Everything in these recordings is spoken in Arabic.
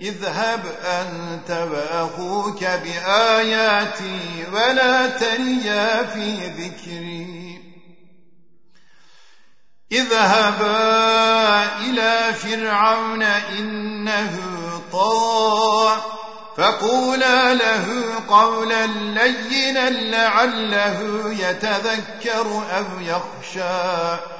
اذهب أنت وأخوك بآياتي ولا تنيا في ذكري. اذهبا إلى فرعون إنه طاع فقولا له قولا لينا لعله يتذكر أو يخشى.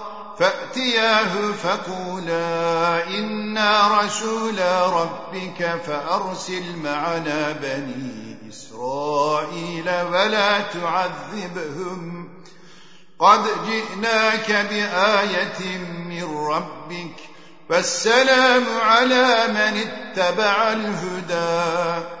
فأتياه فقولا إنا رسول ربك فأرسل معنا بني إسرائيل ولا تعذبهم. قد جئناك بآية من ربك فالسلام على من اتبع الهدى.